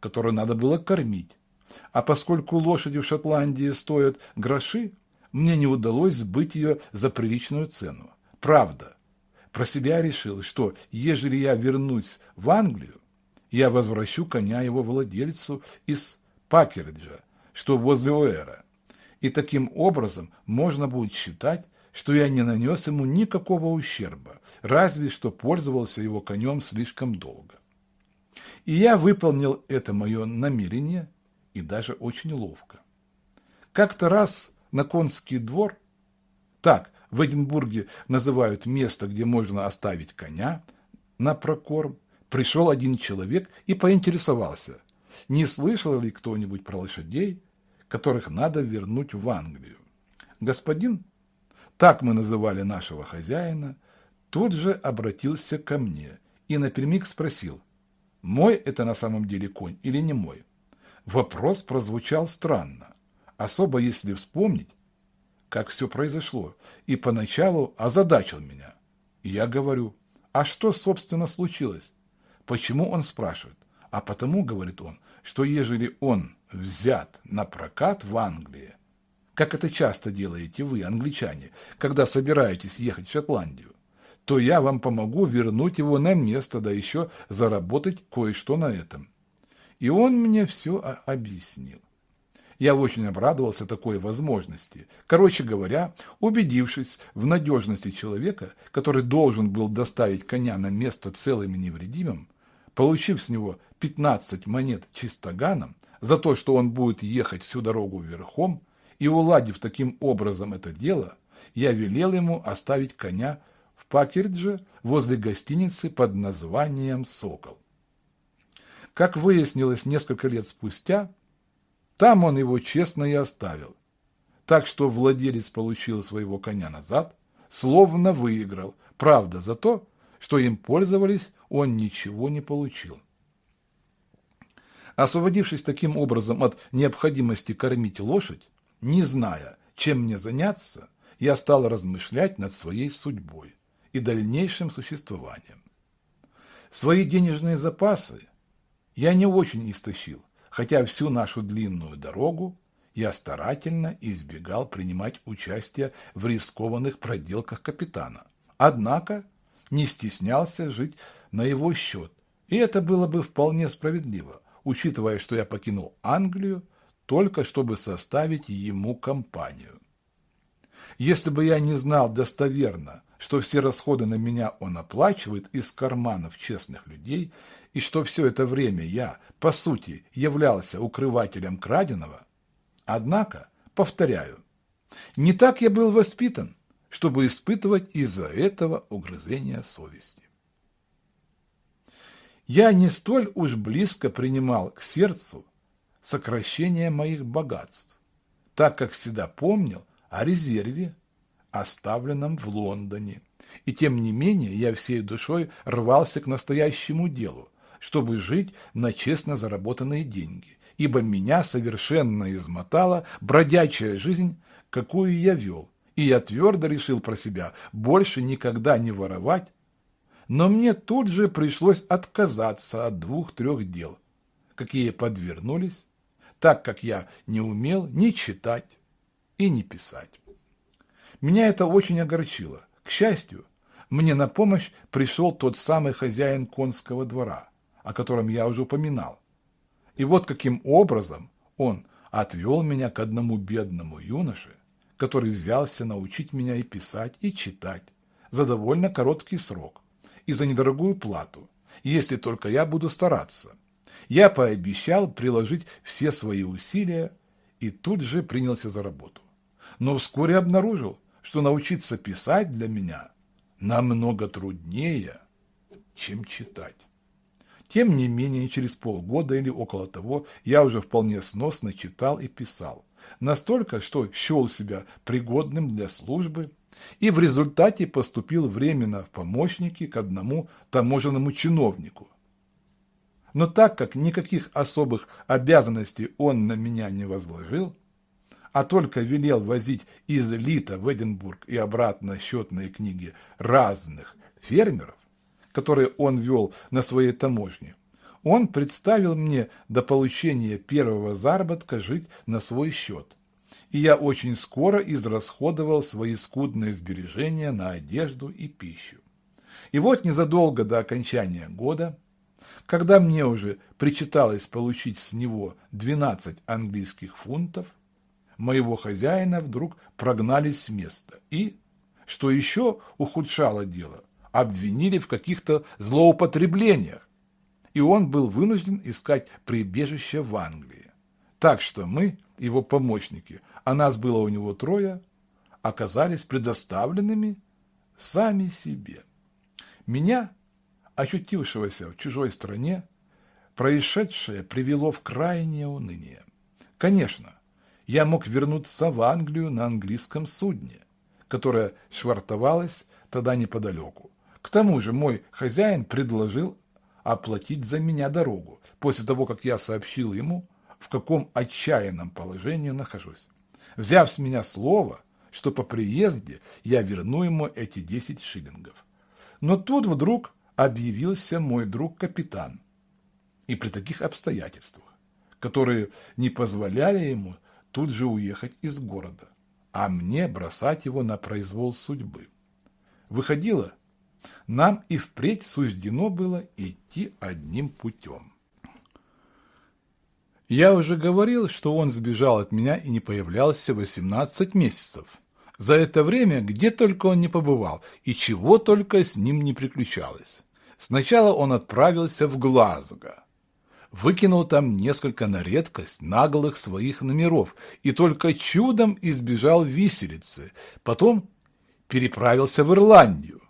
которую надо было кормить. А поскольку лошади в Шотландии стоят гроши, мне не удалось сбыть ее за приличную цену. Правда, про себя решил, что ежели я вернусь в Англию, я возвращу коня его владельцу из Пакериджа, что возле Уэра. И таким образом можно будет считать, что я не нанес ему никакого ущерба, разве что пользовался его конем слишком долго. И я выполнил это мое намерение, и даже очень ловко. Как-то раз на конский двор, так в Эдинбурге называют место, где можно оставить коня на прокорм, пришел один человек и поинтересовался, не слышал ли кто-нибудь про лошадей, которых надо вернуть в Англию. Господин так мы называли нашего хозяина, тут же обратился ко мне и напрямик спросил, мой это на самом деле конь или не мой. Вопрос прозвучал странно, особо если вспомнить, как все произошло, и поначалу озадачил меня. И я говорю, а что, собственно, случилось? Почему он спрашивает? А потому, говорит он, что ежели он взят на прокат в Англии, как это часто делаете вы, англичане, когда собираетесь ехать в Шотландию, то я вам помогу вернуть его на место, да еще заработать кое-что на этом. И он мне все объяснил. Я очень обрадовался такой возможности. Короче говоря, убедившись в надежности человека, который должен был доставить коня на место целым и невредимым, получив с него 15 монет чистоганом за то, что он будет ехать всю дорогу верхом, и уладив таким образом это дело, я велел ему оставить коня Пакердже возле гостиницы под названием «Сокол». Как выяснилось несколько лет спустя, там он его честно и оставил. Так что владелец получил своего коня назад, словно выиграл. Правда, за то, что им пользовались, он ничего не получил. Освободившись таким образом от необходимости кормить лошадь, не зная, чем мне заняться, я стал размышлять над своей судьбой и дальнейшим существованием. Свои денежные запасы я не очень истощил, хотя всю нашу длинную дорогу я старательно избегал принимать участие в рискованных проделках капитана. Однако не стеснялся жить на его счет, и это было бы вполне справедливо, учитывая, что я покинул Англию только чтобы составить ему компанию. Если бы я не знал достоверно, что все расходы на меня он оплачивает из карманов честных людей, и что все это время я, по сути, являлся укрывателем краденого, однако, повторяю, не так я был воспитан, чтобы испытывать из-за этого угрызения совести. Я не столь уж близко принимал к сердцу сокращение моих богатств, так как всегда помнил о резерве, оставленном в Лондоне. И тем не менее я всей душой рвался к настоящему делу, чтобы жить на честно заработанные деньги, ибо меня совершенно измотала бродячая жизнь, какую я вел, и я твердо решил про себя больше никогда не воровать, но мне тут же пришлось отказаться от двух-трех дел, какие подвернулись так как я не умел ни читать и ни писать. Меня это очень огорчило. К счастью, мне на помощь пришел тот самый хозяин конского двора, о котором я уже упоминал. И вот каким образом он отвел меня к одному бедному юноше, который взялся научить меня и писать, и читать за довольно короткий срок и за недорогую плату, если только я буду стараться. Я пообещал приложить все свои усилия и тут же принялся за работу. Но вскоре обнаружил, что научиться писать для меня намного труднее, чем читать. Тем не менее, через полгода или около того я уже вполне сносно читал и писал. Настолько, что счел себя пригодным для службы и в результате поступил временно в помощники к одному таможенному чиновнику, но так как никаких особых обязанностей он на меня не возложил, а только велел возить из Лита в Эдинбург и обратно счетные книги разных фермеров, которые он вел на своей таможне, Он представил мне до получения первого заработка жить на свой счет. И я очень скоро израсходовал свои скудные сбережения на одежду и пищу. И вот незадолго до окончания года, когда мне уже причиталось получить с него 12 английских фунтов, моего хозяина вдруг прогнали с места и, что еще ухудшало дело, обвинили в каких-то злоупотреблениях, и он был вынужден искать прибежище в Англии. Так что мы, его помощники, а нас было у него трое, оказались предоставленными сами себе. Меня, ощутившегося в чужой стране, происшедшее привело в крайнее уныние. Конечно, я мог вернуться в Англию на английском судне, которое швартовалось тогда неподалеку. К тому же мой хозяин предложил оплатить за меня дорогу, после того, как я сообщил ему, в каком отчаянном положении нахожусь. Взяв с меня слово, что по приезде я верну ему эти 10 шиллингов. Но тут вдруг объявился мой друг-капитан. И при таких обстоятельствах, которые не позволяли ему тут же уехать из города, а мне бросать его на произвол судьбы. Выходило, нам и впредь суждено было идти одним путем. Я уже говорил, что он сбежал от меня и не появлялся 18 месяцев. За это время где только он не побывал, и чего только с ним не приключалось. Сначала он отправился в Глазго. Выкинул там несколько на редкость наглых своих номеров и только чудом избежал виселицы. Потом переправился в Ирландию.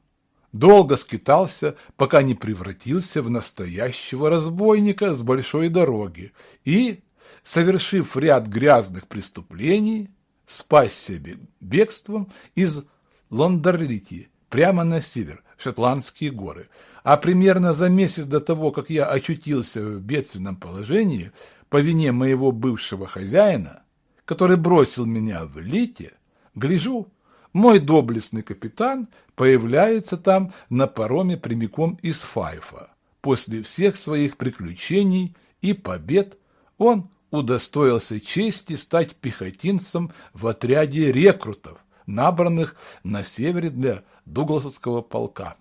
Долго скитался, пока не превратился в настоящего разбойника с большой дороги и, совершив ряд грязных преступлений, спасся бегством из Лондорлити прямо на север, в Шотландские горы. А примерно за месяц до того, как я очутился в бедственном положении по вине моего бывшего хозяина, который бросил меня в Лите, гляжу, мой доблестный капитан появляется там на пароме прямиком из Файфа. После всех своих приключений и побед он удостоился чести стать пехотинцем в отряде рекрутов, набранных на севере для Дугласовского полка.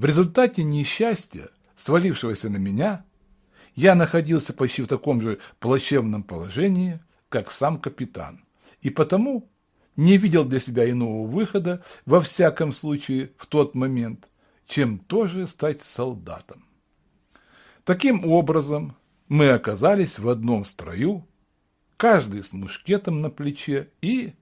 В результате несчастья, свалившегося на меня, я находился почти в таком же плачевном положении, как сам капитан, и потому не видел для себя иного выхода, во всяком случае, в тот момент, чем тоже стать солдатом. Таким образом, мы оказались в одном строю, каждый с мушкетом на плече, и,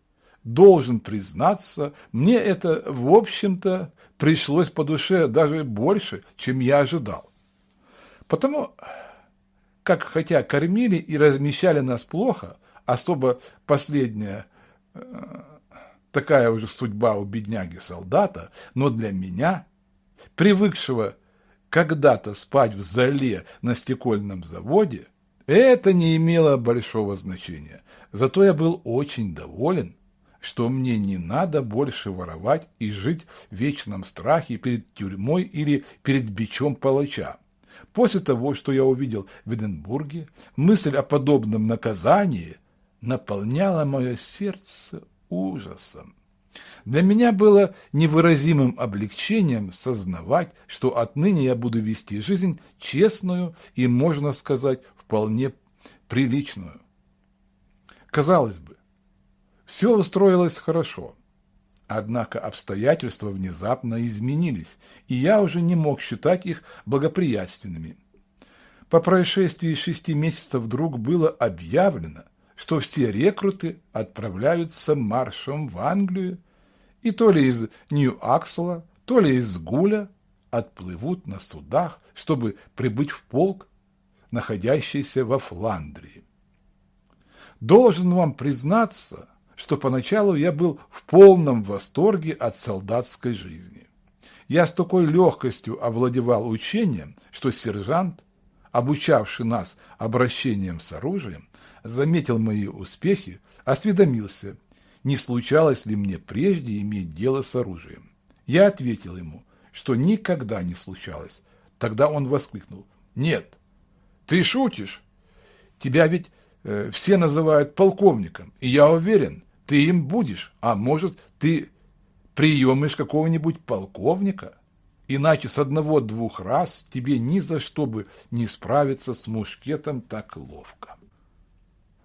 должен признаться, мне это, в общем-то, пришлось по душе даже больше, чем я ожидал. Потому как, хотя кормили и размещали нас плохо, особо последняя э, такая уже судьба у бедняги-солдата, но для меня, привыкшего когда-то спать в зале на стекольном заводе, это не имело большого значения. Зато я был очень доволен, что мне не надо больше воровать и жить в вечном страхе перед тюрьмой или перед бичом палача. После того, что я увидел в Эдинбурге, мысль о подобном наказании наполняла мое сердце ужасом. Для меня было невыразимым облегчением сознавать, что отныне я буду вести жизнь честную и, можно сказать, вполне приличную. Казалось бы, все устроилось хорошо. Однако обстоятельства внезапно изменились, и я уже не мог считать их благоприятственными. По происшествии шести месяцев вдруг было объявлено, что все рекруты отправляются маршем в Англию и то ли из Нью-Аксела, то ли из Гуля отплывут на судах, чтобы прибыть в полк, находящийся во Фландрии. Должен вам признаться, что поначалу я был в полном восторге от солдатской жизни. Я с такой легкостью овладевал учением, что сержант, обучавший нас обращением с оружием, заметил мои успехи, осведомился – не случалось ли мне прежде иметь дело с оружием. Я ответил ему, что никогда не случалось. Тогда он воскликнул, «Нет, Ты шутишь? Тебя ведь э, все называют полковником, и я уверен, ты им будешь, а может, ты приемешь какого-нибудь полковника? Иначе с одного-двух раз тебе ни за что бы не справиться с мушкетом так ловко.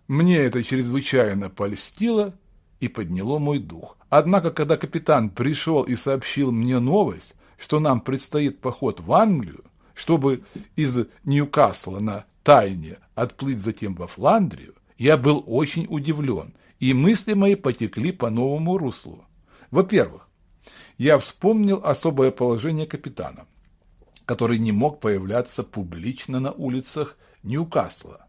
Мне это чрезвычайно польстило и подняло мой дух. Однако, когда капитан пришел и сообщил мне новость, что нам предстоит поход в Англию, чтобы из Ньюкасла на Тайне отплыть затем во Фландрию, я был очень удивлен, и мысли мои потекли по новому руслу. Во-первых, я вспомнил особое положение капитана, который не мог появляться публично на улицах Ньюкасла,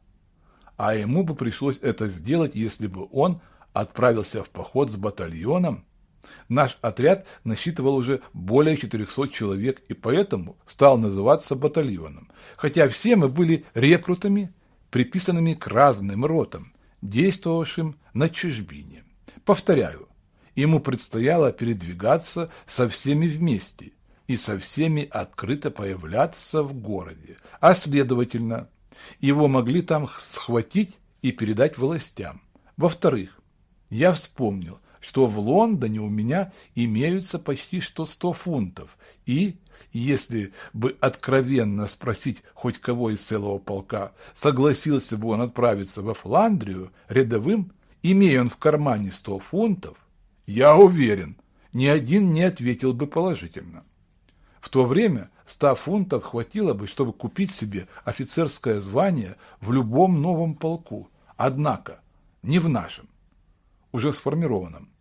а ему бы пришлось это сделать, если бы он отправился в поход с батальоном. Наш отряд насчитывал уже более 400 человек и поэтому стал называться батальоном, хотя все мы были рекрутами, приписанными к разным ротам, действовавшим на чужбине. Повторяю, ему предстояло передвигаться со всеми вместе и со всеми открыто появляться в городе, а следовательно, его могли там схватить и передать властям. Во-вторых, я вспомнил, что в Лондоне у меня имеются почти что сто фунтов, и, если бы откровенно спросить хоть кого из целого полка, согласился бы он отправиться во Фландрию рядовым, имея он в кармане сто фунтов, я уверен, ни один не ответил бы положительно. В то время ста фунтов хватило бы, чтобы купить себе офицерское звание в любом новом полку, однако не в нашем, уже сформированном.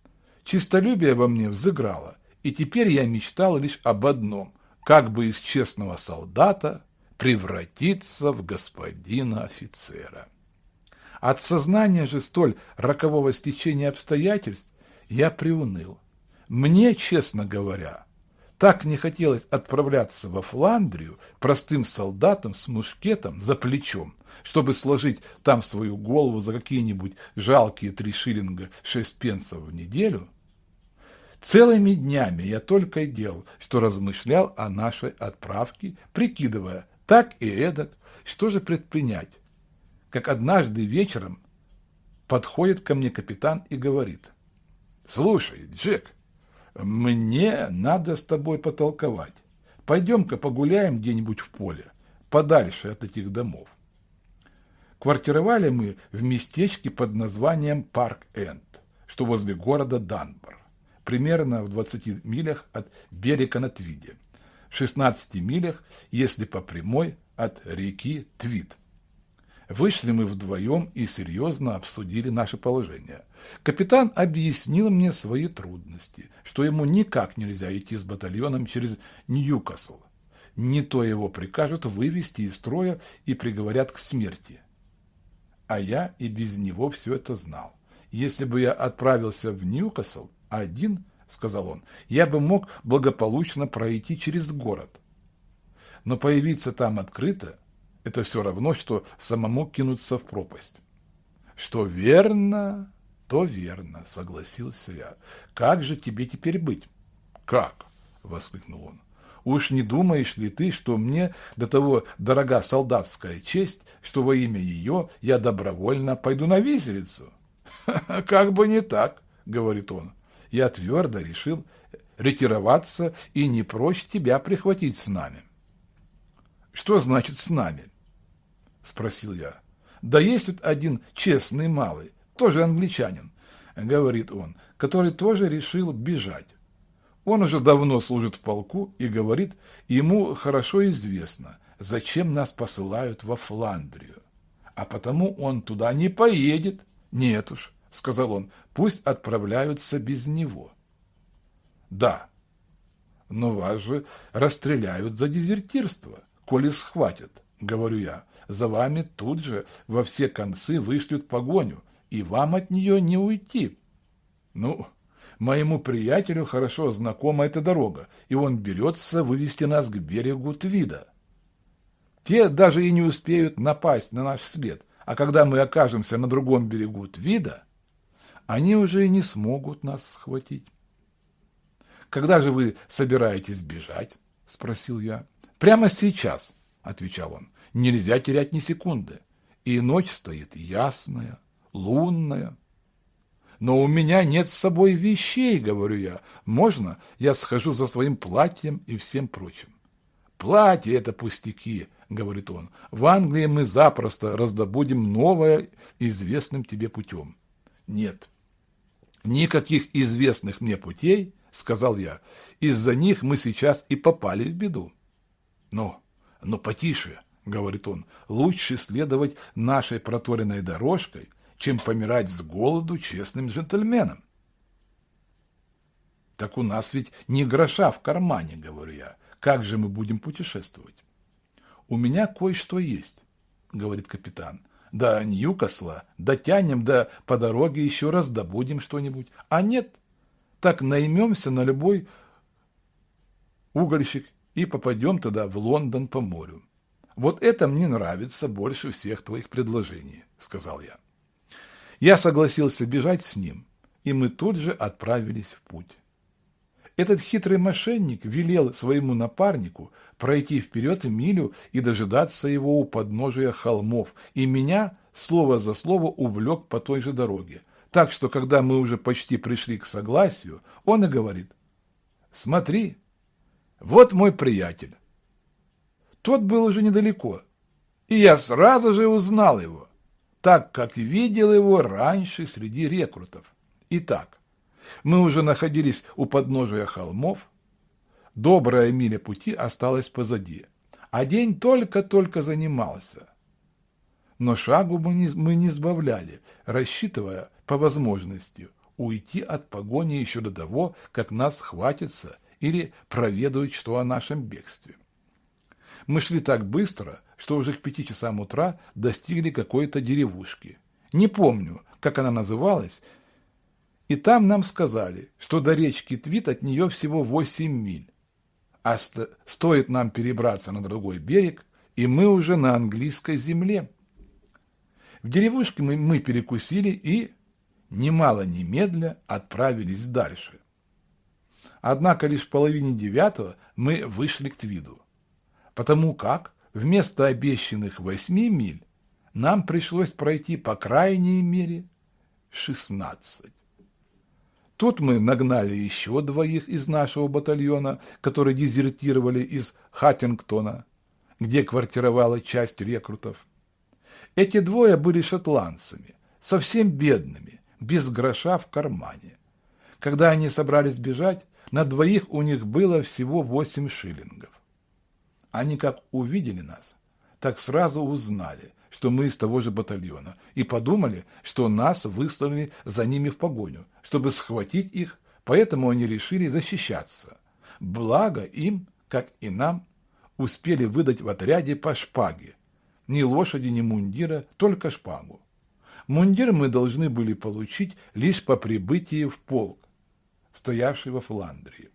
Чистолюбие во мне взыграло, и теперь я мечтал лишь об одном – как бы из честного солдата превратиться в господина офицера. От сознания же столь рокового стечения обстоятельств я приуныл. Мне, честно говоря, так не хотелось отправляться во Фландрию простым солдатом с мушкетом за плечом, чтобы сложить там свою голову за какие-нибудь жалкие три шиллинга шесть пенсов в неделю. Целыми днями я только и делал, что размышлял о нашей отправке, прикидывая так и эдак, что же предпринять. Как однажды вечером подходит ко мне капитан и говорит – Слушай, Джек, мне надо с тобой потолковать. Пойдем-ка погуляем где-нибудь в поле, подальше от этих домов. Квартировали мы в местечке под названием Парк-Энд, что возле города Данбор, примерно в 20 милях от берега на Твиде, в 16 милях, если по прямой, от реки Твид. Вышли мы вдвоем и серьезно обсудили наше положение. Капитан объяснил мне свои трудности, что ему никак нельзя идти с батальоном через Ньюкасл. Не то его прикажут вывести из строя и приговорят к смерти. А я и без него все это знал. Если бы я отправился в Ньюкасл один, сказал он, я бы мог благополучно пройти через город. Но появиться там открыто это все равно, что самому кинуться в пропасть. Что верно, то верно, согласился я. Как же тебе теперь быть? Как? воскликнул он. Уж не думаешь ли ты, что мне до того дорога солдатская честь, что во имя ее я добровольно пойду на виселицу? Как бы не так, говорит он. Я твердо решил ретироваться и не прочь тебя прихватить с нами. Что значит с нами? – спросил я. «Да есть вот один честный малый, тоже англичанин», – говорит он, который тоже решил бежать. Он уже давно служит в полку и говорит, ему хорошо известно, зачем нас посылают во Фландрию. А потому он туда не поедет. Нет уж, сказал он, пусть отправляются без него. Да, но вас же расстреляют за дезертирство, коли схватят, говорю я за вами тут же во все концы вышлют погоню, и вам от нее не уйти. Ну, моему приятелю хорошо знакома эта дорога, и он берется вывести нас к берегу Твида. Те даже и не успеют напасть на наш след, а когда мы окажемся на другом берегу Твида, они уже и не смогут нас схватить. «Когда же вы собираетесь бежать?» – спросил я. «Прямо сейчас», – отвечал он. Нельзя терять ни секунды. И ночь стоит ясная, лунная. Но у меня нет с собой вещей, говорю я. Можно я схожу за своим платьем и всем прочим? Платье – это пустяки, говорит он. В Англии мы запросто раздобудем новое известным тебе путем. Нет, никаких известных мне путей, сказал я. Из-за них мы сейчас и попали в беду. Но, но потише, говорит он, лучше следовать нашей проторенной дорожкой, чем помирать с голоду честным джентльменом. Так у нас ведь не гроша в кармане, говорю я. Как же мы будем путешествовать? У меня кое-что есть, говорит капитан. До Ньюкасла дотянем, да по дороге еще раз добудем что-нибудь. А нет, так наймемся на любой угольщик и попадем тогда в Лондон по морю. Вот это мне нравится больше всех твоих предложений, сказал я. Я согласился бежать с ним, и мы тут же отправились в путь. Этот хитрый мошенник велел своему напарнику пройти вперед милю и дожидаться его у подножия холмов, и меня слово за слово увлек по той же дороге. Так что, когда мы уже почти пришли к согласию, он и говорит, «Смотри, вот мой приятель». Тот был уже недалеко, и я сразу же узнал его, так как видел его раньше среди рекрутов. Итак, мы уже находились у подножия холмов, добрая миля пути осталась позади, а день только-только занимался. Но шагу мы не, мы не сбавляли, рассчитывая по возможности уйти от погони еще до того, как нас хватится или проведают что о нашем бегстве. Мы шли так быстро, что уже к пяти часам утра достигли какой-то деревушки. Не помню, как она называлась, и там нам сказали, что до речки Твит от нее всего восемь миль. А ст стоит нам перебраться на другой берег, и мы уже на английской земле. В деревушке мы, мы перекусили и, немало немедля, отправились дальше. Однако лишь в половине девятого мы вышли к Твиду, потому как вместо обещанных восьми миль нам пришлось пройти по крайней мере шестнадцать. Тут мы нагнали еще двоих из нашего батальона, которые дезертировали из Хаттингтона, где квартировала часть рекрутов. Эти двое были шотландцами, совсем бедными, без гроша в кармане. Когда они собрались бежать, на двоих у них было всего восемь шиллингов. Они как увидели нас, так сразу узнали, что мы из того же батальона, и подумали, что нас выслали за ними в погоню, чтобы схватить их, поэтому они решили защищаться. Благо им, как и нам, успели выдать в отряде по шпаге. Ни лошади, ни мундира, только шпагу. Мундир мы должны были получить лишь по прибытии в полк, стоявший во Фландрии.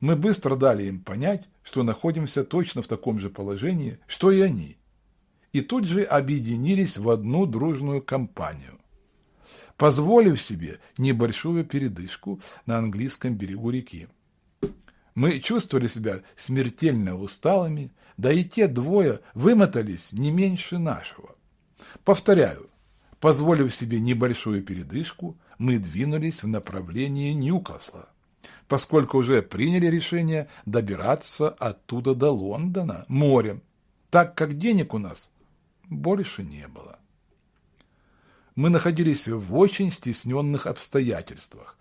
Мы быстро дали им понять, что находимся точно в таком же положении, что и они, и тут же объединились в одну дружную компанию, позволив себе небольшую передышку на английском берегу реки. Мы чувствовали себя смертельно усталыми, да и те двое вымотались не меньше нашего. Повторяю, позволив себе небольшую передышку, мы двинулись в направлении Ньюкасла, поскольку уже приняли решение добираться оттуда до Лондона морем, так как денег у нас больше не было. Мы находились в очень стесненных обстоятельствах,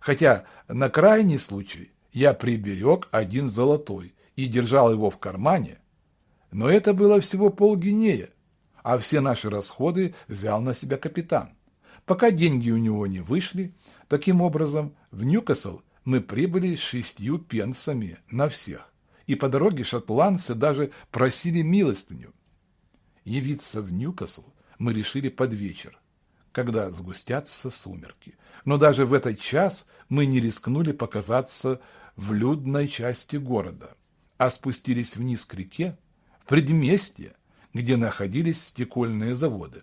хотя на крайний случай я приберег один золотой и держал его в кармане, но это было всего полгинея, а все наши расходы взял на себя капитан. Пока деньги у него не вышли, таким образом в Ньюкасл мы прибыли с шестью пенсами на всех, и по дороге шотландцы даже просили милостыню. Явиться в Ньюкасл мы решили под вечер, когда сгустятся сумерки. Но даже в этот час мы не рискнули показаться в людной части города, а спустились вниз к реке, в предместье, где находились стекольные заводы.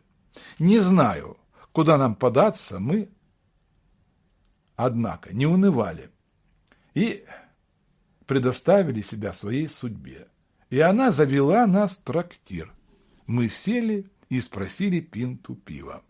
Не знаю, куда нам податься, мы, однако, не унывали и предоставили себя своей судьбе. И она завела нас в трактир. Мы сели и спросили пинту пива.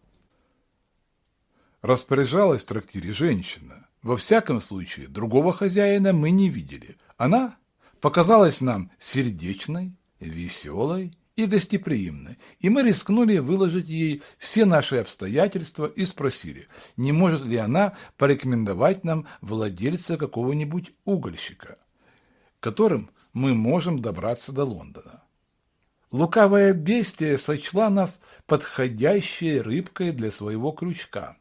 Распоряжалась в трактире женщина. Во всяком случае, другого хозяина мы не видели. Она показалась нам сердечной, веселой и гостеприимной, и мы рискнули выложить ей все наши обстоятельства и спросили, не может ли она порекомендовать нам владельца какого-нибудь угольщика, которым мы можем добраться до Лондона. Лукавая бестия сочла нас подходящей рыбкой для своего крючка.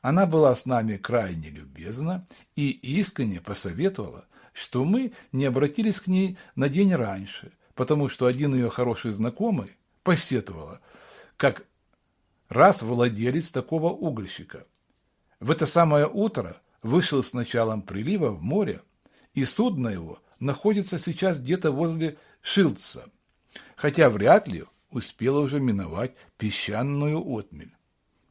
Она была с нами крайне любезна и искренне посоветовала, что мы не обратились к ней на день раньше, потому что один ее хороший знакомый посетовала, как раз владелец такого угольщика. В это самое утро вышел с началом прилива в море, и судно его находится сейчас где-то возле Шилдса – хотя вряд ли успела уже миновать песчаную отмель.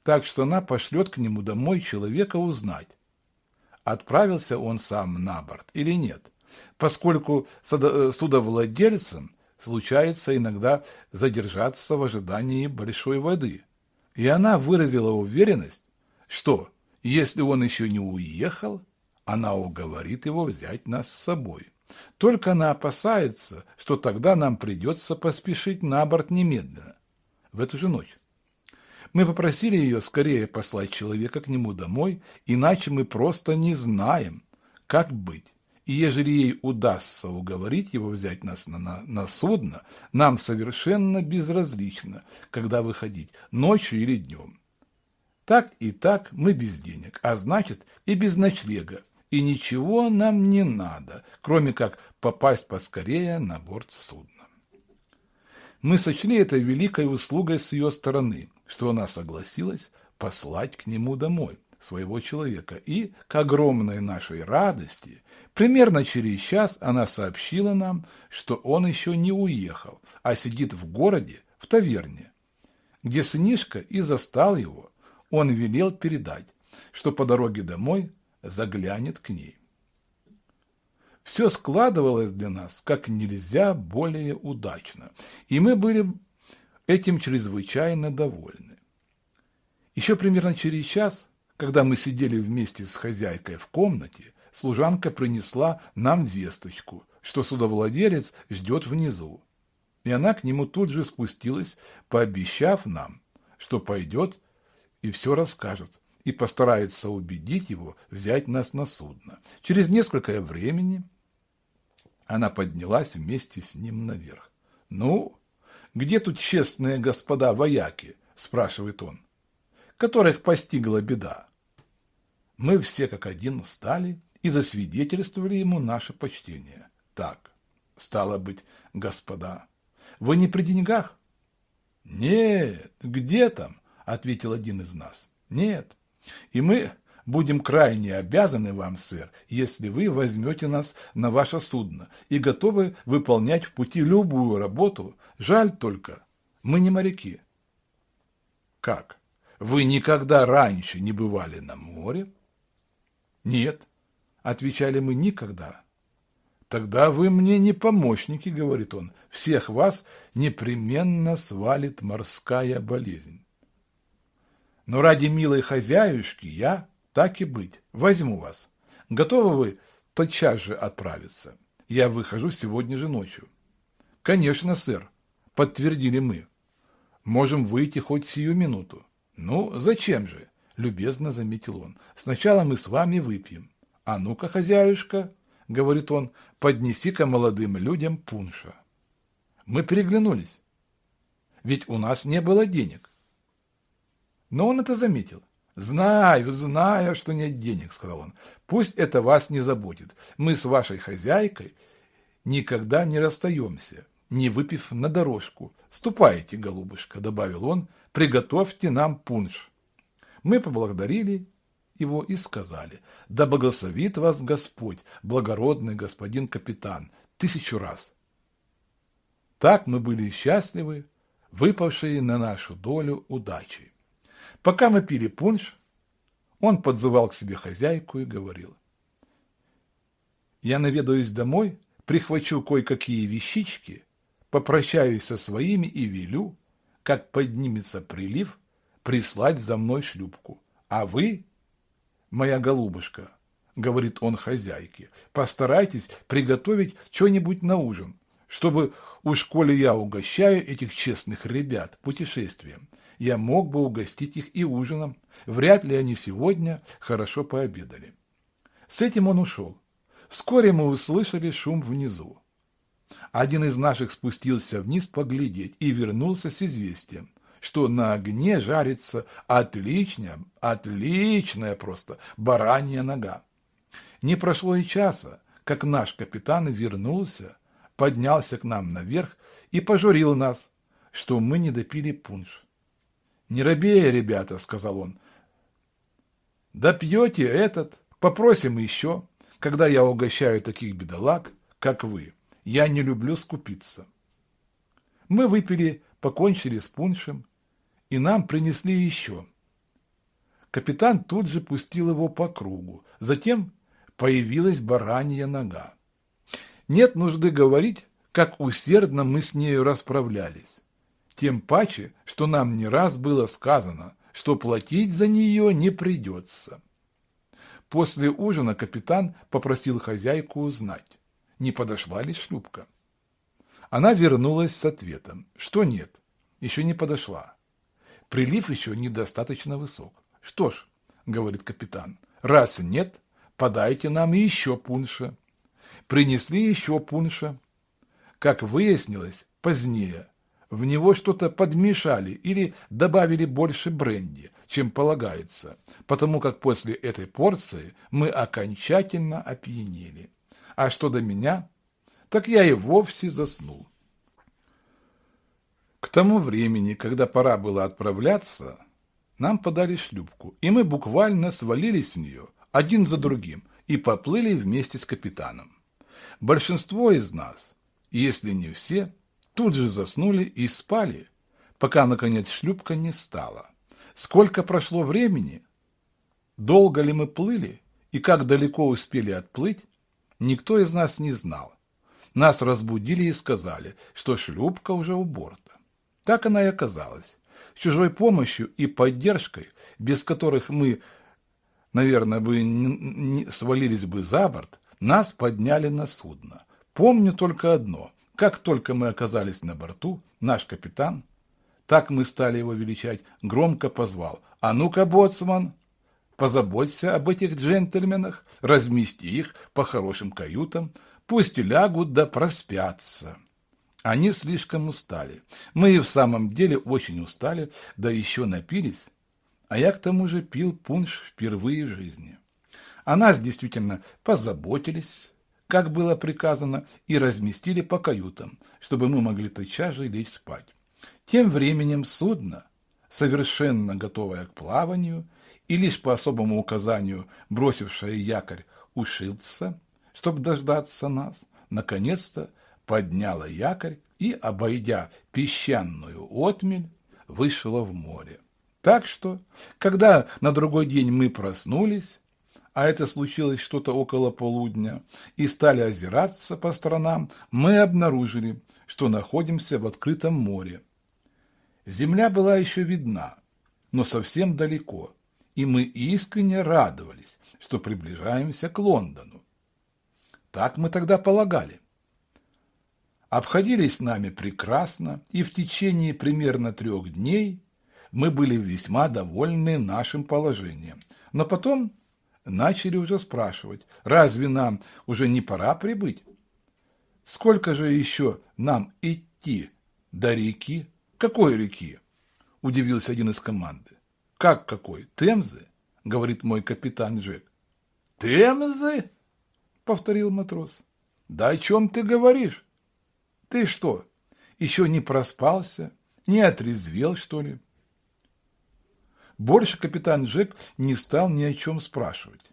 Так что она пошлет к нему домой человека узнать, отправился он сам на борт или нет, поскольку э, судовладельцам случается иногда задержаться в ожидании большой воды. И она выразила уверенность, что, если он еще не уехал, она уговорит его взять нас с собой. Только она опасается, что тогда нам придется поспешить на борт немедленно, в эту же ночь. Мы попросили ее скорее послать человека к нему домой, иначе мы просто не знаем, как быть. И ежели ей удастся уговорить его взять нас на, на, на судно, нам совершенно безразлично, когда выходить, ночью или днем. Так и так мы без денег, а значит и без ночлега, и ничего нам не надо, кроме как попасть поскорее на борт судна. Мы сочли это великой услугой с ее стороны, что она согласилась послать к нему домой своего человека, и, к огромной нашей радости, примерно через час она сообщила нам, что он еще не уехал, а сидит в городе, в таверне, где сынишка и застал его. Он велел передать, что по дороге домой заглянет к ней. Все складывалось для нас как нельзя более удачно, и мы были этим чрезвычайно довольны. Еще примерно через час, когда мы сидели вместе с хозяйкой в комнате, служанка принесла нам весточку, что судовладелец ждет внизу. И она к нему тут же спустилась, пообещав нам, что пойдет и все расскажет и постарается убедить его взять нас на судно. Через несколько времени она поднялась вместе с ним наверх. «Ну, где тут честные господа вояки?» – спрашивает он. «Которых постигла беда». Мы все как один встали и засвидетельствовали ему наше почтение. Так, стало быть, господа, вы не при деньгах? Нет, где там? – ответил один из нас. Нет, и мы будем крайне обязаны вам, сэр, если вы возьмете нас на ваше судно и готовы выполнять в пути любую работу. Жаль только, мы не моряки. Как? Вы никогда раньше не бывали на море? Нет, отвечали мы никогда. Тогда вы мне не помощники, говорит он. Всех вас непременно свалит морская болезнь. Но ради милой хозяюшки я, так и быть, возьму вас. Готовы вы тотчас же отправиться? Я выхожу сегодня же ночью. Конечно, сэр, подтвердили мы. Можем выйти хоть сию минуту. Ну, зачем же? Любезно заметил он. Сначала мы с вами выпьем. А ну-ка, хозяюшка, говорит он, поднеси-ка молодым людям пунша. Мы переглянулись. Ведь у нас не было денег. Но он это заметил. «Знаю, знаю, что нет денег», — сказал он. «Пусть это вас не заботит. Мы с вашей хозяйкой никогда не расстаемся, не выпив на дорожку. Ступайте, голубушка», — добавил он, — «приготовьте нам пунш». Мы поблагодарили его и сказали, «Да благословит вас Господь, благородный господин капитан, тысячу раз». Так мы были счастливы, выпавшие на нашу долю удачи. Пока мы пили пунш, он подзывал к себе хозяйку и говорил. «Я наведаюсь домой, прихвачу кое-какие вещички, попрощаюсь со своими и велю, как поднимется прилив, прислать за мной шлюпку. А вы, моя голубушка, — говорит он хозяйке, — постарайтесь приготовить что-нибудь на ужин, чтобы уж коли я угощаю этих честных ребят путешествием, я мог бы угостить их и ужином. Вряд ли они сегодня хорошо пообедали. С этим он ушел. Вскоре мы услышали шум внизу. Один из наших спустился вниз поглядеть и вернулся с известием, что на огне жарится отличная, отличная просто баранья нога. Не прошло и часа, как наш капитан вернулся, поднялся к нам наверх и пожурил нас, что мы не допили пунш. «Не робея, ребята», — сказал он. «Да пьете этот, попросим еще, когда я угощаю таких бедолаг, как вы. Я не люблю скупиться». Мы выпили, покончили с пуншем, и нам принесли еще. Капитан тут же пустил его по кругу. Затем появилась баранья нога. Нет нужды говорить, как усердно мы с нею расправлялись. Тем паче, что нам не раз было сказано, что платить за нее не придется. После ужина капитан попросил хозяйку узнать, не подошла ли шлюпка. Она вернулась с ответом, что нет, еще не подошла. Прилив еще недостаточно высок. Что ж, говорит капитан, раз нет, подайте нам еще пунша. Принесли еще пунша. Как выяснилось позднее, в него что-то подмешали или добавили больше бренди, чем полагается, потому как после этой порции мы окончательно опьянели. А что до меня, так я и вовсе заснул. К тому времени, когда пора было отправляться, нам подали шлюпку, и мы буквально свалились в нее один за другим и поплыли вместе с капитаном. Большинство из нас, если не все, тут же заснули и спали, пока, наконец, шлюпка не стала. Сколько прошло времени? Долго ли мы плыли и как далеко успели отплыть, никто из нас не знал. Нас разбудили и сказали, что шлюпка уже у борта. Так она и оказалась. С чужой помощью и поддержкой, без которых мы, наверное, бы не свалились бы за борт, нас подняли на судно. Помню только одно. Как только мы оказались на борту, наш капитан, так мы стали его величать, громко позвал «А ну-ка, боцман, позаботься об этих джентльменах, размести их по хорошим каютам, пусть лягут да проспятся». Они слишком устали. Мы и в самом деле очень устали, да еще напились. А я к тому же пил пунш впервые в жизни. О нас действительно позаботились, как было приказано, и разместили по каютам, чтобы мы могли тотчас же лечь спать. Тем временем судно, совершенно готовое к плаванию и лишь по особому указанию бросившее якорь у Шилдса, чтобы дождаться нас, наконец-то подняло якорь и, обойдя песчаную отмель, вышло в море. Так что, когда на другой день мы проснулись, а это случилось что-то около полудня, и стали озираться по сторонам, мы обнаружили, что находимся в открытом море. Земля была еще видна, но совсем далеко, и мы искренне радовались, что приближаемся к Лондону. Так мы тогда полагали. Обходились с нами прекрасно, и в течение примерно трех дней мы были весьма довольны нашим положением. Но потом начали уже спрашивать, разве нам уже не пора прибыть? Сколько же еще нам идти до реки? Какой реки? Удивился один из команды. Как какой? Темзы? Говорит мой капитан Джек. Темзы? Повторил матрос. Да о чем ты говоришь? Ты что, еще не проспался? Не отрезвел, что ли? Больше капитан Джек не стал ни о чем спрашивать.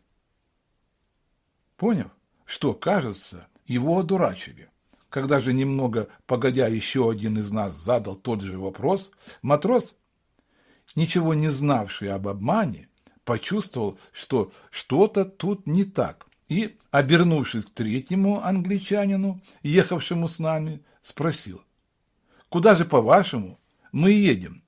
Поняв, что, кажется, его одурачили. Когда же немного погодя еще один из нас задал тот же вопрос, матрос, ничего не знавший об обмане, почувствовал, что что-то тут не так, и, обернувшись к третьему англичанину, ехавшему с нами, спросил, «Куда же, по-вашему, мы едем?»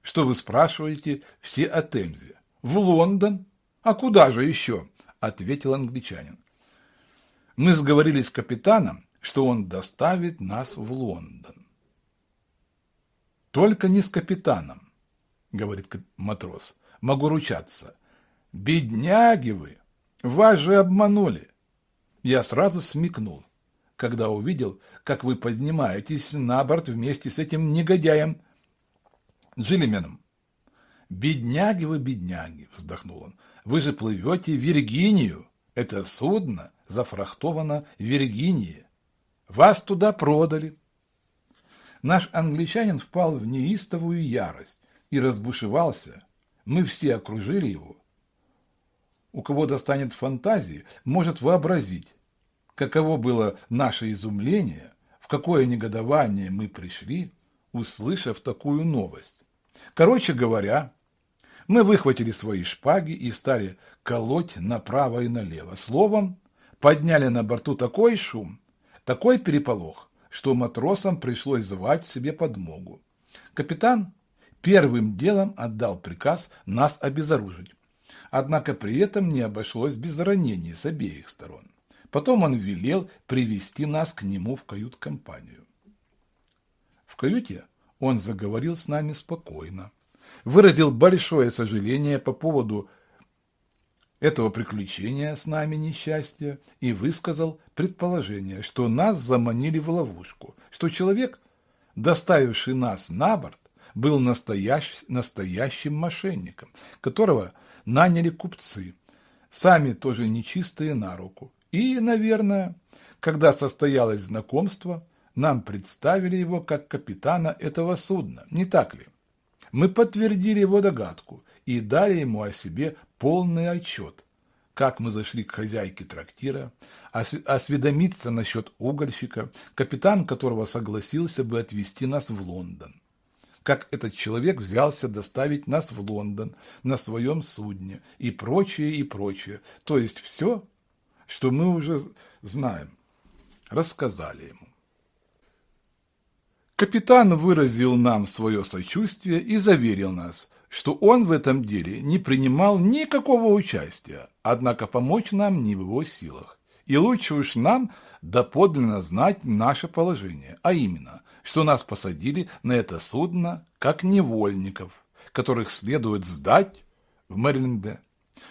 «Что вы спрашиваете все о Темзе?» «В Лондон. А куда же еще?» – ответил англичанин. Мы сговорились с капитаном, что он доставит нас в Лондон. Только не с капитаном, говорит матрос, могу ручаться. Бедняги вы, вас же обманули. Я сразу смекнул, когда увидел, как вы поднимаетесь на борт вместе с этим негодяем Джилименом. «Бедняги вы, бедняги!» – вздохнул он. «Вы же плывете в Виргинию. Это судно зафрахтовано в Виргинии. Вас туда продали». Наш англичанин впал в неистовую ярость и разбушевался. Мы все окружили его у кого достанет фантазии, может вообразить, каково было наше изумление, в какое негодование мы пришли, услышав такую новость. Короче говоря, мы выхватили свои шпаги и стали колоть направо и налево. Словом, подняли на борту такой шум, такой переполох, что матросам пришлось звать себе подмогу. Капитан первым делом отдал приказ нас обезоружить. Однако при этом не обошлось без ранений с обеих сторон. Потом он велел привести нас к нему в кают-компанию. В каюте он заговорил с нами спокойно, выразил большое сожаление по поводу этого приключения с нами несчастья и высказал предположение, что нас заманили в ловушку, что человек, доставивший нас на борт, был настоящ, настоящим мошенником, которого наняли купцы, сами тоже нечистые на руку. И, наверное, когда состоялось знакомство, нам представили его как капитана этого судна, не так ли? Мы подтвердили его догадку и дали ему о себе полный отчет, как мы зашли к хозяйке трактира, осведомиться насчет угольщика, капитан которого согласился бы отвезти нас в Лондон как этот человек взялся доставить нас в Лондон на своем судне и прочее, и прочее. То есть все, что мы уже знаем, рассказали ему. Капитан выразил нам свое сочувствие и заверил нас, что он в этом деле не принимал никакого участия, однако помочь нам не в его силах. И лучше уж нам доподлинно знать наше положение, а именно, что нас посадили на это судно как невольников, которых следует сдать в Мэриленде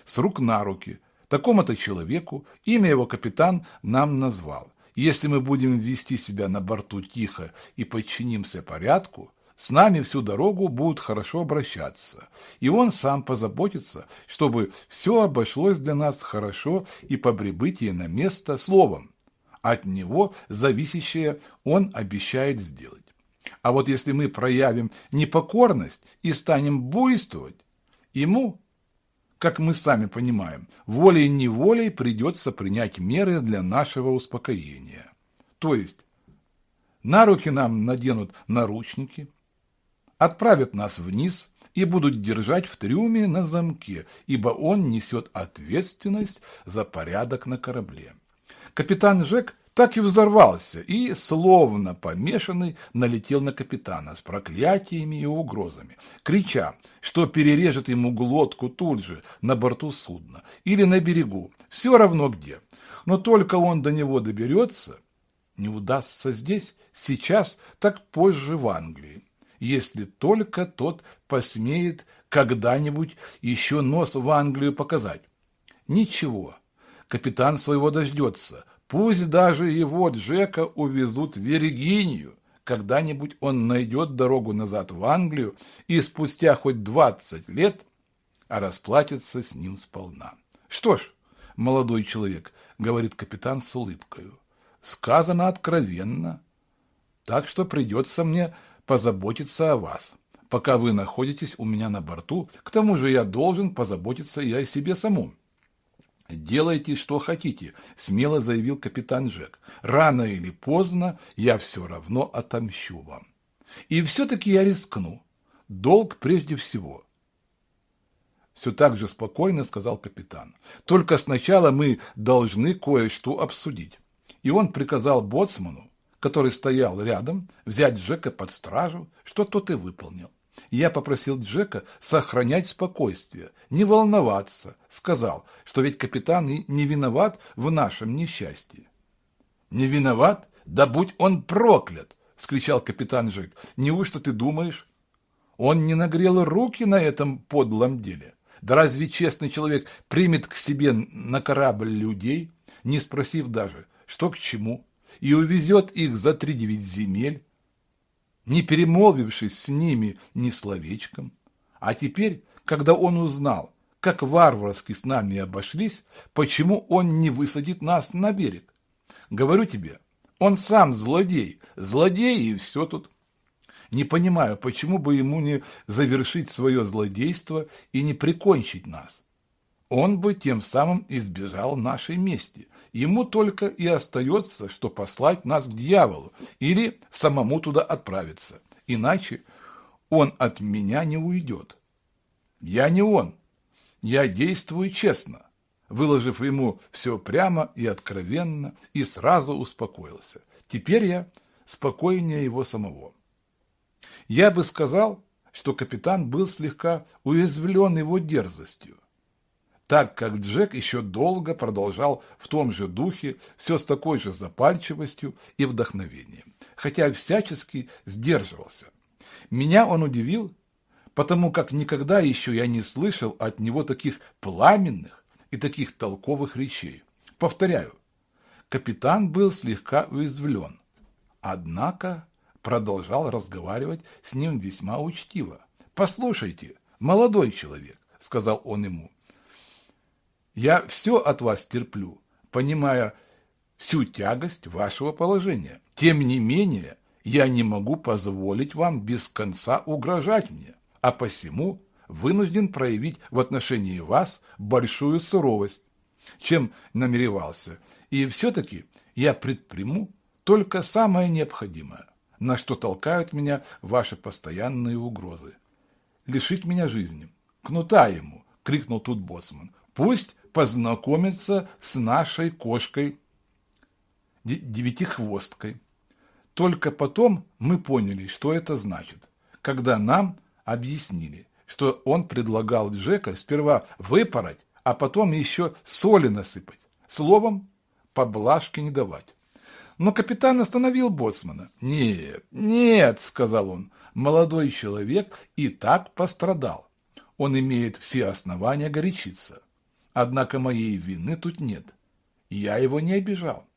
с рук на руки такому-то человеку, имя его капитан нам назвал. Если мы будем вести себя на борту тихо и подчинимся порядку, с нами всю дорогу будут хорошо обращаться, и он сам позаботится, чтобы все обошлось для нас хорошо и по прибытии на место словом, от него зависящее он обещает сделать. А вот если мы проявим непокорность и станем буйствовать, ему, как мы сами понимаем, волей-неволей придется принять меры для нашего успокоения. То есть на руки нам наденут наручники, отправят нас вниз и будут держать в трюме на замке, ибо он несет ответственность за порядок на корабле. Капитан Жек так и взорвался и, словно помешанный, налетел на капитана с проклятиями и угрозами, крича, что перережет ему глотку тут же на борту судна или на берегу, все равно где. Но только он до него доберется, не удастся здесь, сейчас, так позже в Англии, если только тот посмеет когда-нибудь еще нос в Англию показать. Ничего, капитан своего дождется, Пусть даже его Джека увезут в Виргинию. Когда-нибудь он найдет дорогу назад в Англию и спустя хоть двадцать лет а расплатится с ним сполна. Что ж, молодой человек, говорит капитан с улыбкою, сказано откровенно, так что придется мне позаботиться о вас, пока вы находитесь у меня на борту, к тому же я должен позаботиться и о себе самом. «Делайте, что хотите», – смело заявил капитан Джек. «Рано или поздно я все равно отомщу вам. И все-таки я рискну. Долг прежде всего». все так же спокойно сказал капитан. Только сначала мы должны кое-что обсудить. И он приказал боцману, который стоял рядом, взять Джека под стражу, что тот и выполнил. Я попросил Джека сохранять спокойствие, не волноваться, сказал, что ведь капитан и не виноват в нашем несчастье. «Не виноват? Да будь он проклят!» – вскричал капитан Джек. «Неужто ты думаешь, он не нагрел руки на этом подлом деле?» Да разве честный человек примет к себе на корабль людей, не спросив даже, что к чему, и увезет их за три девять земель, не перемолвившись с ними ни словечком? А теперь, когда он узнал, как варварски с нами обошлись, почему он не высадит нас на берег? Говорю тебе, он сам злодей, злодей и все тут. Не понимаю, почему бы ему не завершить свое злодейство и не прикончить нас. Он бы тем самым избежал нашей мести. Ему только и остается, что послать нас к дьяволу или самому туда отправиться. Иначе он от меня не уйдет. Я не он. Я действую честно, выложив ему все прямо и откровенно, и сразу успокоился. Теперь я спокойнее его самого. Я бы сказал, что капитан был слегка уязвлен его дерзостью, так как Джек еще долго продолжал в том же духе, все с такой же запальчивостью и вдохновением, хотя всячески сдерживался. Меня он удивил, потому как никогда еще я не слышал от него таких пламенных и таких толковых речей. Повторяю, капитан был слегка уязвлен, однако продолжал разговаривать с ним весьма учтиво. «Послушайте, молодой человек», — сказал он ему, — «я все от вас терплю, понимая всю тягость вашего положения. Тем не менее, я не могу позволить вам без конца угрожать мне, а посему вынужден проявить в отношении вас большую суровость, чем намеревался, и все-таки я предприму только самое необходимое на что толкают меня ваши постоянные угрозы. Лишить меня жизни. Кнута ему, крикнул тут боссман. Пусть познакомится с нашей кошкой девятихвосткой. Только потом мы поняли, что это значит, когда нам объяснили, что он предлагал Джека сперва выпороть, а потом еще соли насыпать. Словом, поблажки не давать. Но капитан остановил боцмана. «Нет, нет», — сказал он, — «молодой человек и так пострадал. Он имеет все основания горячиться. Однако моей вины тут нет. Я его не обижал».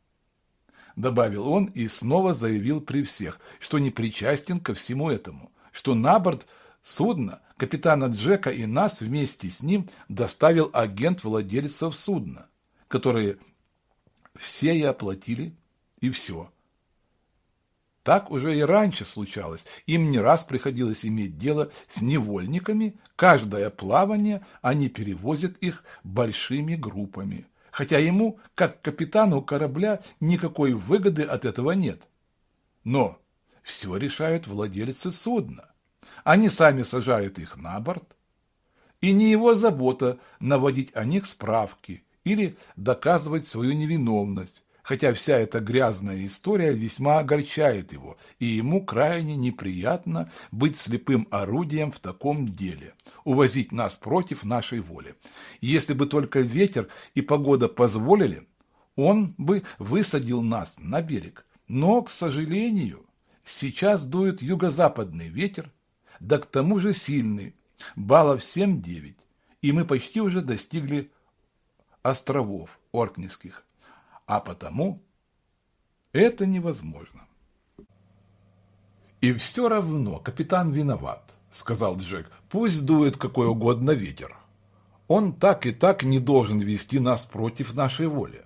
Добавил он и снова заявил при всех, что не причастен ко всему этому, что на борт судна капитана Джека и нас вместе с ним доставил агент владельцев судна, которые все и оплатили и все. Так уже и раньше случалось. Им не раз приходилось иметь дело с невольниками. Каждое плавание они перевозят их большими группами. Хотя ему, как капитану корабля, никакой выгоды от этого нет. Но все решают владельцы судна. Они сами сажают их на борт. И не его забота наводить о них справки или доказывать свою невиновность, хотя вся эта грязная история весьма огорчает его, и ему крайне неприятно быть слепым орудием в таком деле, увозить нас против нашей воли. Если бы только ветер и погода позволили, он бы высадил нас на берег. Но, к сожалению, сейчас дует юго-западный ветер, да к тому же сильный, баллов 7-9, и мы почти уже достигли островов Оркнийских а потому это невозможно. «И все равно капитан виноват», — сказал Джек. «Пусть дует какой угодно ветер. Он так и так не должен вести нас против нашей воли.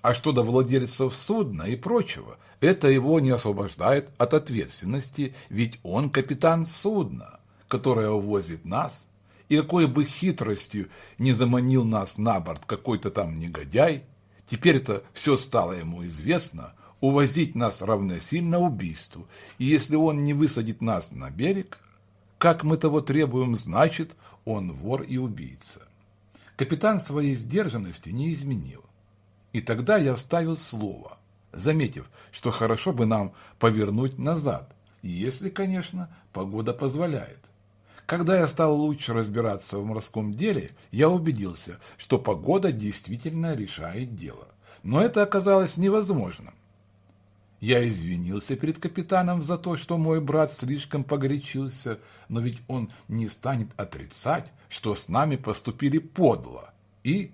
А что до владельцев судна и прочего, это его не освобождает от ответственности, ведь он капитан судна, которое увозит нас, и какой бы хитростью не заманил нас на борт какой-то там негодяй, Теперь-то все стало ему известно, увозить нас равносильно убийству, и если он не высадит нас на берег, как мы того требуем, значит, он вор и убийца. Капитан своей сдержанности не изменил. И тогда я вставил слово, заметив, что хорошо бы нам повернуть назад, если, конечно, погода позволяет. Когда я стал лучше разбираться в морском деле, я убедился, что погода действительно решает дело. Но это оказалось невозможным. Я извинился перед капитаном за то, что мой брат слишком погорячился, но ведь он не станет отрицать, что с нами поступили подло. И,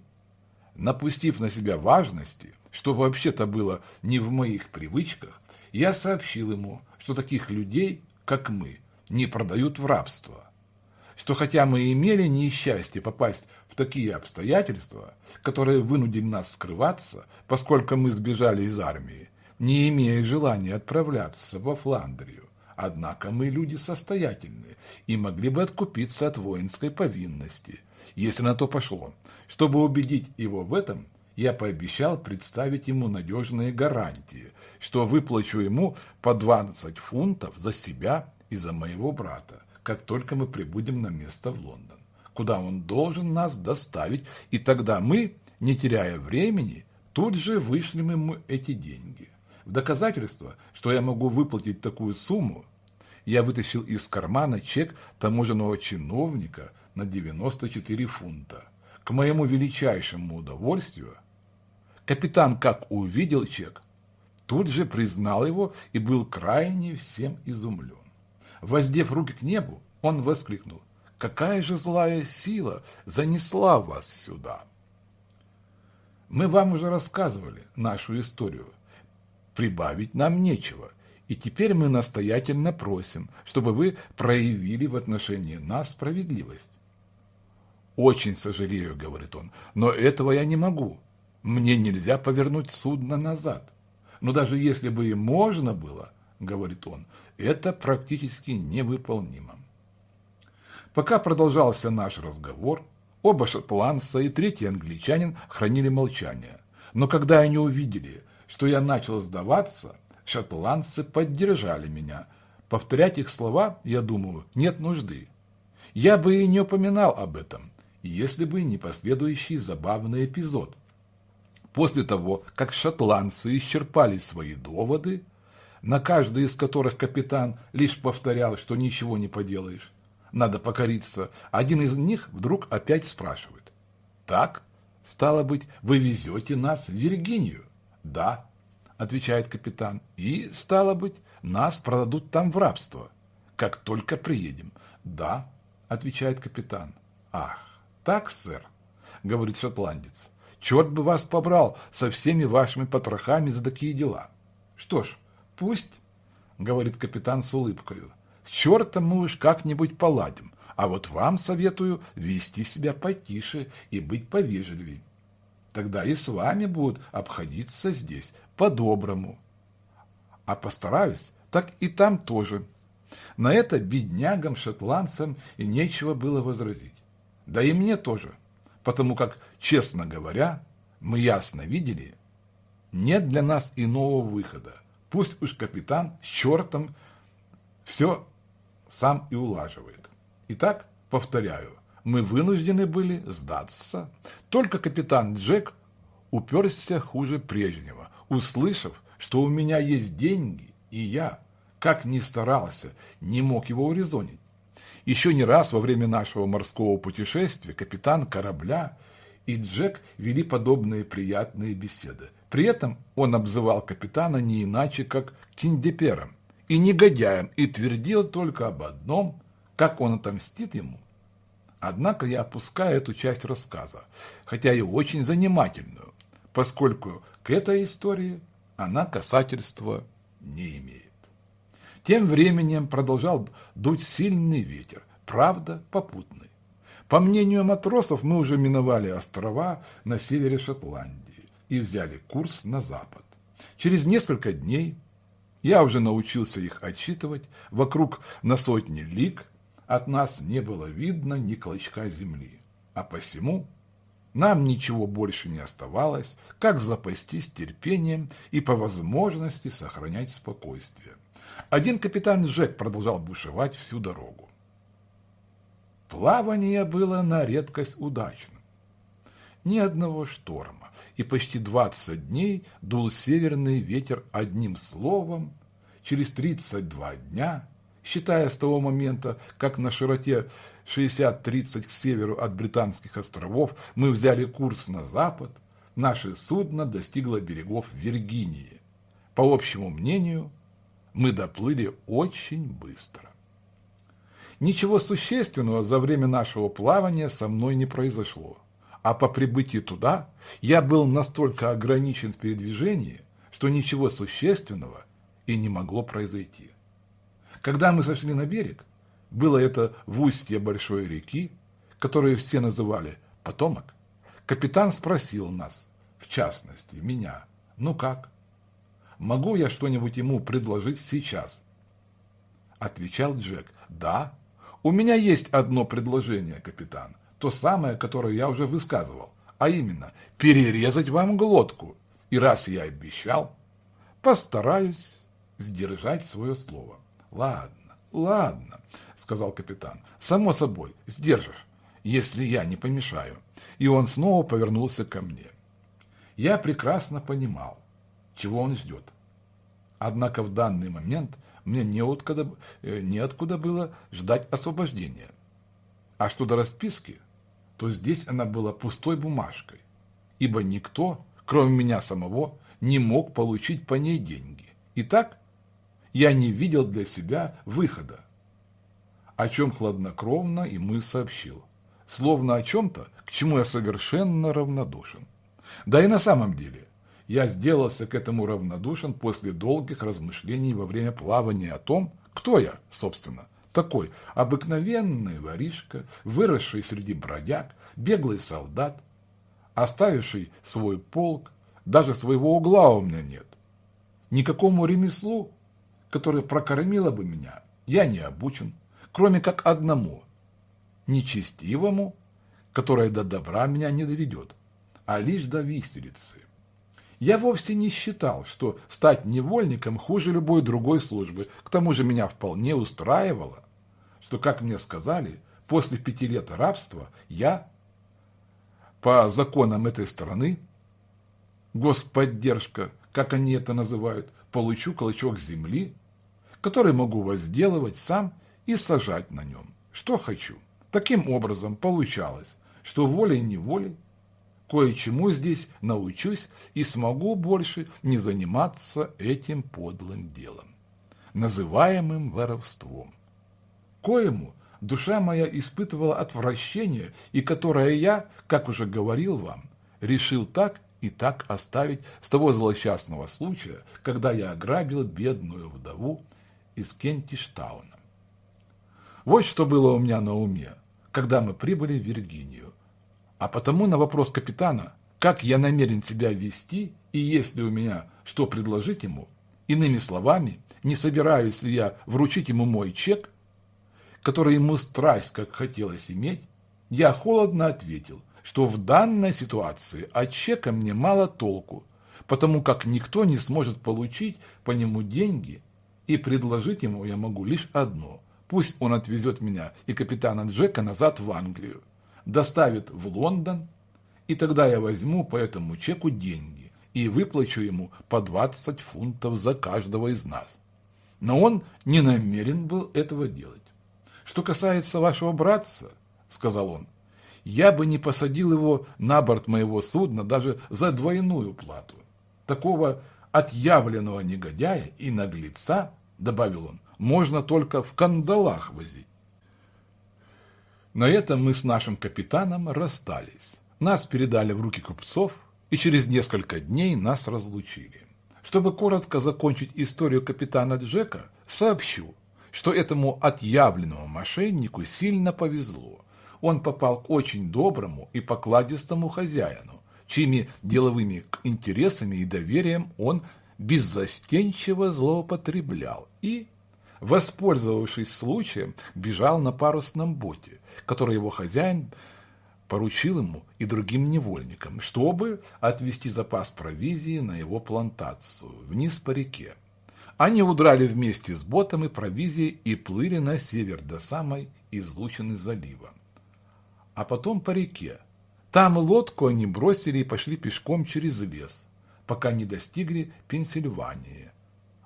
напустив на себя важности, что вообще-то было не в моих привычках, я сообщил ему, что таких людей, как мы, не продают в рабство. Что хотя мы имели несчастье попасть в такие обстоятельства, которые вынудили нас скрываться, поскольку мы сбежали из армии, не имея желания отправляться во Фландрию. Однако мы люди состоятельные и могли бы откупиться от воинской повинности, если на то пошло. Чтобы убедить его в этом, я пообещал представить ему надежные гарантии, что выплачу ему по 20 фунтов за себя и за моего брата, как только мы прибудем на место в Лондон, куда он должен нас доставить, и тогда мы, не теряя времени, тут же вышлем ему эти деньги. В доказательство, что я могу выплатить такую сумму, я вытащил из кармана чек таможенного чиновника на 94 фунта. К моему величайшему удовольствию, капитан, как увидел чек, тут же признал его и был крайне всем изумлен. Воздев руки к небу, он воскликнул, «Какая же злая сила занесла вас сюда?» Мы вам уже рассказывали нашу историю – прибавить нам нечего. И теперь мы настоятельно просим, чтобы вы проявили в отношении нас справедливость. «Очень сожалею», — говорит он, — «но этого я не могу. Мне нельзя повернуть судно назад. Но даже если бы и можно было, — говорит он, — это практически невыполнимо». Пока продолжался наш разговор, оба шотландца и третий англичанин хранили молчание. Но когда они увидели, что я начал сдаваться, шотландцы поддержали меня. Повторять их слова, я думаю, нет нужды. Я бы и не упоминал об этом, если бы не последующий забавный эпизод. После того, как шотландцы исчерпали свои доводы, на каждый из которых капитан лишь повторял, что ничего не поделаешь, надо покориться, один из них вдруг опять спрашивает. «Так, стало быть, вы везете нас в Виргинию?» «Да», – отвечает капитан, – «и, стало быть, нас продадут там в рабство, как только приедем». «Да», – отвечает капитан. «Ах, так, сэр», – говорит шотландец, – «черт бы вас побрал со всеми вашими потрохами за такие дела». «Что ж, пусть», – говорит капитан с улыбкою, – «с чертом мы уж как-нибудь поладим, а вот вам советую вести себя потише и быть повежливее. Тогда и с вами будут обходиться здесь по-доброму. А постараюсь, так и там тоже. На это беднягам-шотландцам и нечего было возразить. Да и мне тоже, потому как, честно говоря, мы ясно видели, нет для нас иного выхода. Пусть уж капитан с чертом все сам и улаживает. Итак, повторяю, мы вынуждены были сдаться. Только капитан Джек уперся хуже прежнего, услышав, что у меня есть деньги, и я, как ни старался, не мог его урезонить. Еще не раз во время нашего морского путешествия капитан корабля и Джек вели подобные приятные беседы. При этом он обзывал капитана не иначе, как киндепером и негодяем, и твердил только об одном, как он отомстит ему Однако я опускаю эту часть рассказа, хотя и очень занимательную, поскольку к этой истории она касательства не имеет. Тем временем продолжал дуть сильный ветер, правда попутный. По мнению матросов, мы уже миновали острова на севере Шотландии и взяли курс на запад. Через несколько дней я уже научился их отчитывать вокруг на сотни лиг от нас не было видно ни клочка земли, а посему нам ничего больше не оставалось, как запастись терпением и по возможности сохранять спокойствие. Один капитан Джек продолжал бушевать всю дорогу. Плавание было на редкость удачным. Ни одного шторма, и почти 20 дней дул северный ветер одним словом. Через 32 дня, считая с того момента, как на широте 60-30 к северу от Британских островов мы взяли курс на запад, наше судно достигло берегов Виргинии. По общему мнению, мы доплыли очень быстро. Ничего существенного за время нашего плавания со мной не произошло. А по прибытии туда я был настолько ограничен в передвижении, что ничего существенного и не могло произойти. Когда мы сошли на берег, было это в устье большой реки, которую все называли Потомок, капитан спросил нас, в частности, меня, ну как, могу я что-нибудь ему предложить сейчас? Отвечал Джек, да, у меня есть одно предложение, капитан, то самое, которое я уже высказывал, а именно перерезать вам глотку. И раз я обещал, постараюсь сдержать свое слово. Ладно, ладно, сказал капитан. Само собой, сдержишь, если я не помешаю. И он снова повернулся ко мне. Я прекрасно понимал, чего он ждет. Однако в данный момент мне неоткуда, э, неоткуда было ждать освобождения. А что до расписки, то здесь она была пустой бумажкой, ибо никто, кроме меня самого, не мог получить по ней деньги. Итак, я не видел для себя выхода, о чем хладнокровно ему сообщил, словно о чем-то, к чему я совершенно равнодушен. Да и на самом деле, я сделался к этому равнодушен после долгих размышлений во время плавания о том, кто я, собственно, такой обыкновенный воришка, выросший среди бродяг, беглый солдат, оставивший свой полк, даже своего угла у меня нет. Никакому ремеслу, которое прокормило бы меня, я не обучен, кроме как одному – нечестивому, которое до добра меня не доведет, а лишь до виселицы. Я вовсе не считал, что стать невольником хуже любой другой службы. К тому же меня вполне устраивало, что, как мне сказали, после пяти лет рабства я, по законам этой страны, господдержка, как они это называют, получу клочок земли, который могу возделывать сам и сажать на нем, что хочу. Таким образом получалось, что волей-неволей кое-чему здесь научусь и смогу больше не заниматься этим подлым делом, называемым воровством. Коему душа моя испытывала отвращение и которое я, как уже говорил вам, решил так и так оставить с того злосчастного случая, когда я ограбил бедную вдову из Кентиштауна. Вот что было у меня на уме, когда мы прибыли в Виргинию. А потому на вопрос капитана, как я намерен себя вести и есть ли у меня что предложить ему, иными словами, не собираюсь ли я вручить ему мой чек, который ему страсть как хотелось иметь, я холодно ответил, что в данной ситуации от чека мне мало толку, потому как никто не сможет получить по нему деньги, и предложить ему я могу лишь одно – пусть он отвезет меня и капитана Джека назад в Англию доставит в Лондон, и тогда я возьму по этому чеку деньги и выплачу ему по 20 фунтов за каждого из нас. Но он не намерен был этого делать. Что касается вашего братца, сказал он, я бы не посадил его на борт моего судна даже за двойную плату. Такого отъявленного негодяя и наглеца, добавил он, можно только в кандалах возить. На этом мы с нашим капитаном расстались. Нас передали в руки купцов, и через несколько дней нас разлучили. Чтобы коротко закончить историю капитана Джека, сообщу, что этому отъявленному мошеннику сильно повезло. Он попал к очень доброму и покладистому хозяину, чьими деловыми интересами и доверием он беззастенчиво злоупотреблял и воспользовавшись случаем, бежал на парусном боте, который его хозяин поручил ему и другим невольникам, чтобы отвезти запас провизии на его плантацию вниз по реке. Они удрали вместе с ботом и провизией и плыли на север до самой излучины залива. а потом по реке. Там лодку они бросили и пошли пешком через лес, пока не достигли Пенсильвании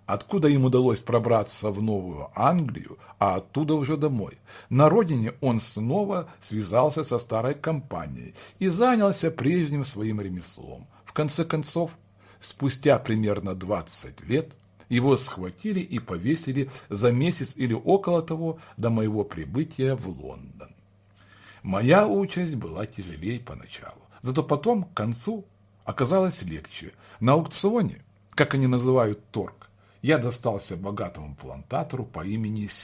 откуда им удалось пробраться в Новую Англию, а оттуда уже домой. На родине он снова связался со старой компанией и занялся прежним своим ремеслом. В конце концов, спустя примерно 20 лет, его схватили и повесили за месяц или около того до моего прибытия в Лондон. Моя участь была тяжелее поначалу, зато потом, к концу, оказалось легче. На аукционе, как они называют торг, я достался богатому плантатору по имени Смит.